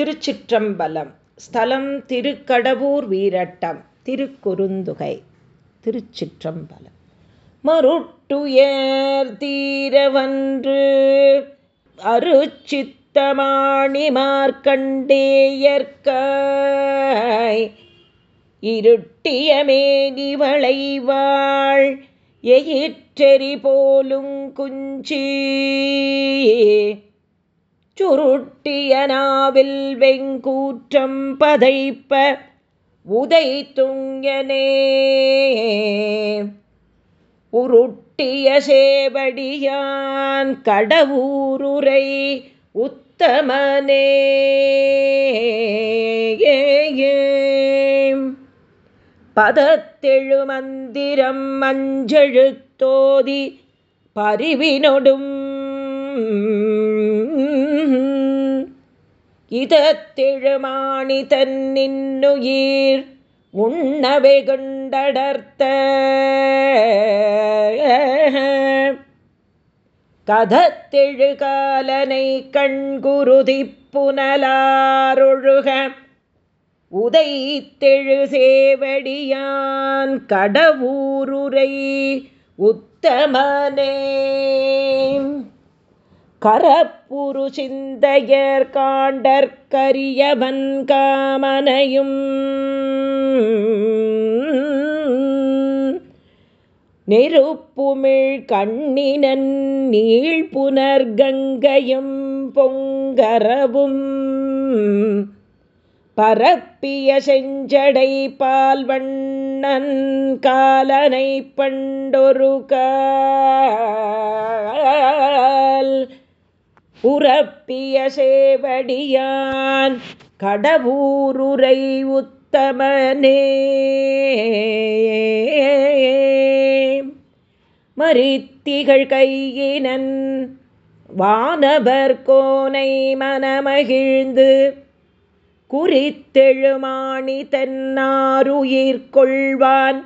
திருச்சிற்றம்பலம். ஸ்தலம் திருக்கடவூர் வீரட்டம். திருக்குறுந்துகை. திருச்சிற்றம்பலம். மருட்டுயர் தீரவன்று அருச்சித்தமாணி மார்க்கண்டேயற்காய் இருட்டிய மேனி வளைவாள் எயிற்றெறி போலும் குஞ்சி. சுருட்டிய நாவில் வெங்கூற்றம் பதைப்ப உதை துங்கனே உருட்டிய சேவடியான் கடவுருரை உத்தமனே பதத்தெழு மந்திரம் மஞ்செழுத்தோதி பரிவினொடும் இதத்திழுமாணி தன்னின்னுயிர் உண்ணவை கொண்டடர்த்த. கதத்தெழு காலனை கண்குருதி புனலாரொழுக உதைத்தெழு சேவடியான் கடவுருரை உத்தமனே. கரப்புரு சிந்தையர் காண்டற்கரியவன் காமனையும் நெருப்புமிழ் கண்ணினன் நீள் புனர்கங்கையும் பொங்கரவும் பரப்பிய செஞ்சடை பால்வண்ணன் காலனை பண்டொரு கால் உறப்பிய சேவடியான் கடவுருரை உத்தமனே. மரித்திகள் கையினன் வானவர் கோனை மனமகிழ்ந்து குறித்தெழுமாணி தன்னாருயிர் கொள்வான்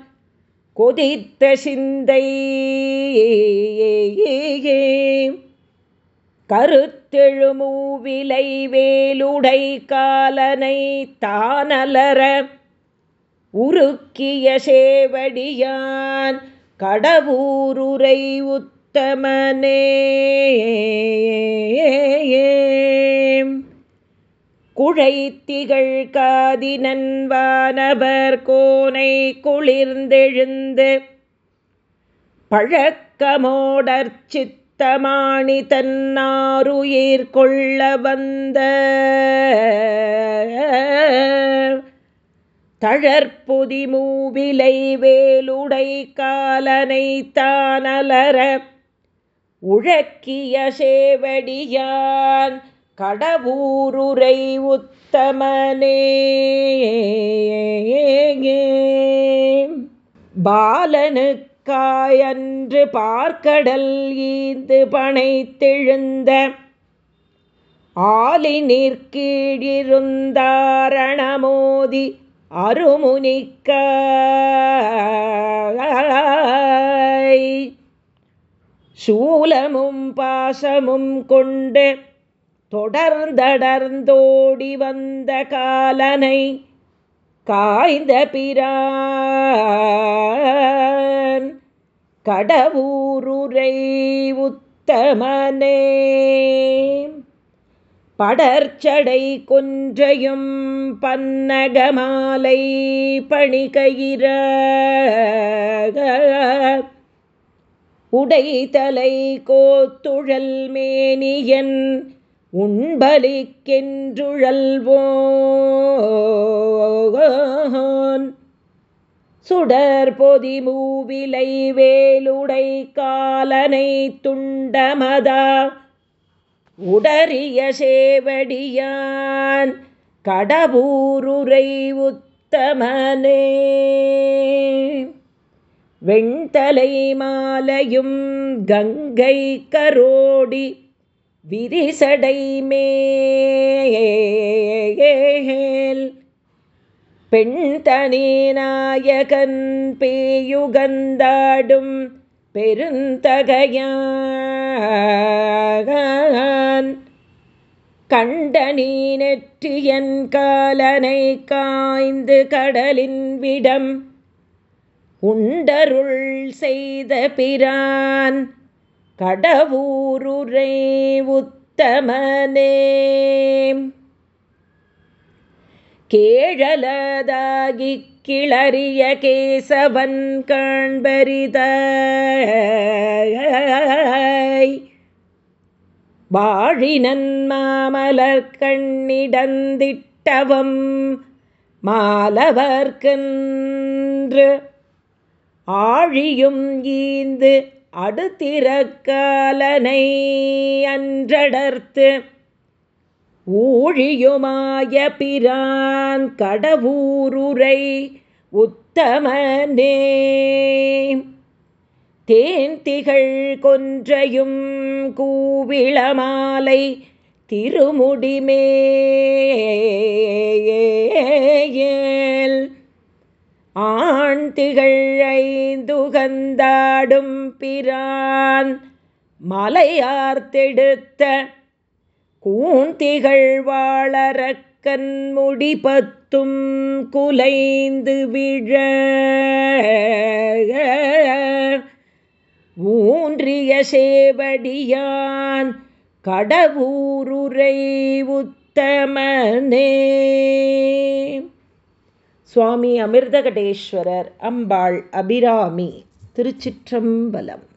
கொதித்த சிந்தை. கருத்தெழுமூவிலை வேலுடை காலனை தானலர உருக்கிய சேவடியான் கடவுருரை உத்தமனே. குழைத்திகள் காதினன் வானவர் கோனை குளிர்ந்தெழுந்து பழக்கமோடர்ச்சித் தமாணி தன்னாருயிர் கொள்ள வந்த தழற்புதி மூவிலை வேலுடை காலனை தானலர உழக்கிய சேவடியான் கடவுருரை உத்தமனே. பாலனுக்கு காயன்று பார்க்கடல் ஈந்து பனைத்தெழுந்த ஆலி நிற்கீழிருந்தாரணமோதி அருமுனிக்க சூலமும் பாசமும் கொண்டு தொடர்ந்தடர்ந்தோடி வந்த காலனை காய்ந்த பிரான் கடவுருரை உத்தமனே படர்ச்சடை கொன்றையும் பன்னகமாலை பணிகயிற உடைதலை கோத்துழல் மேனியன் உண்பலிக்கென்றுழல்வோன். சுடர் பொதி மூவிலை வேலுடை காலனை துண்டமதா. உடறிய சேவடியான் கடவுருரை உத்தமனே. வெண்தலை மாலையும் கங்கை கரோடி விரிசடை மேல். பெண் தனி நாயகன் பேயுகந்தாடும் பெருந்தகையான். கண்ட நெற்றியன் காலனை காய்ந்து கடலின் விடம் உண்டருள் செய்த பிரான் கடவுருரை உத்தமனே. கேழலதாகி கிளறிய கேசவன் காண்பரித வாழினன் மாமலர் கண்ணிடந்திட்டவம் மாலவர்கன்று ஆழியும் ஈந்து அடுத்திறக்காலனை அன்றடர்த்து ஊழியுமாய பிரான் கடவுருரை உத்தமனே. தேன் கொன்றையும் கூவிளமாலை திருமுடிமேல். ஆண் திகழ் ஐந்துகந்தாடும் பிரான் மலையார்த்தெடுத்த கூந்திகள் வாழறக்கன் முடிபத்தும் குலைந்து விழ. ஊன்றிய சேவடியான் கடவுருரை உத்தமனே. சுவாமி அமிர்தகடேஸ்வரர் அம்பாள் அபிராமி திருச்சிற்றம்பலம்.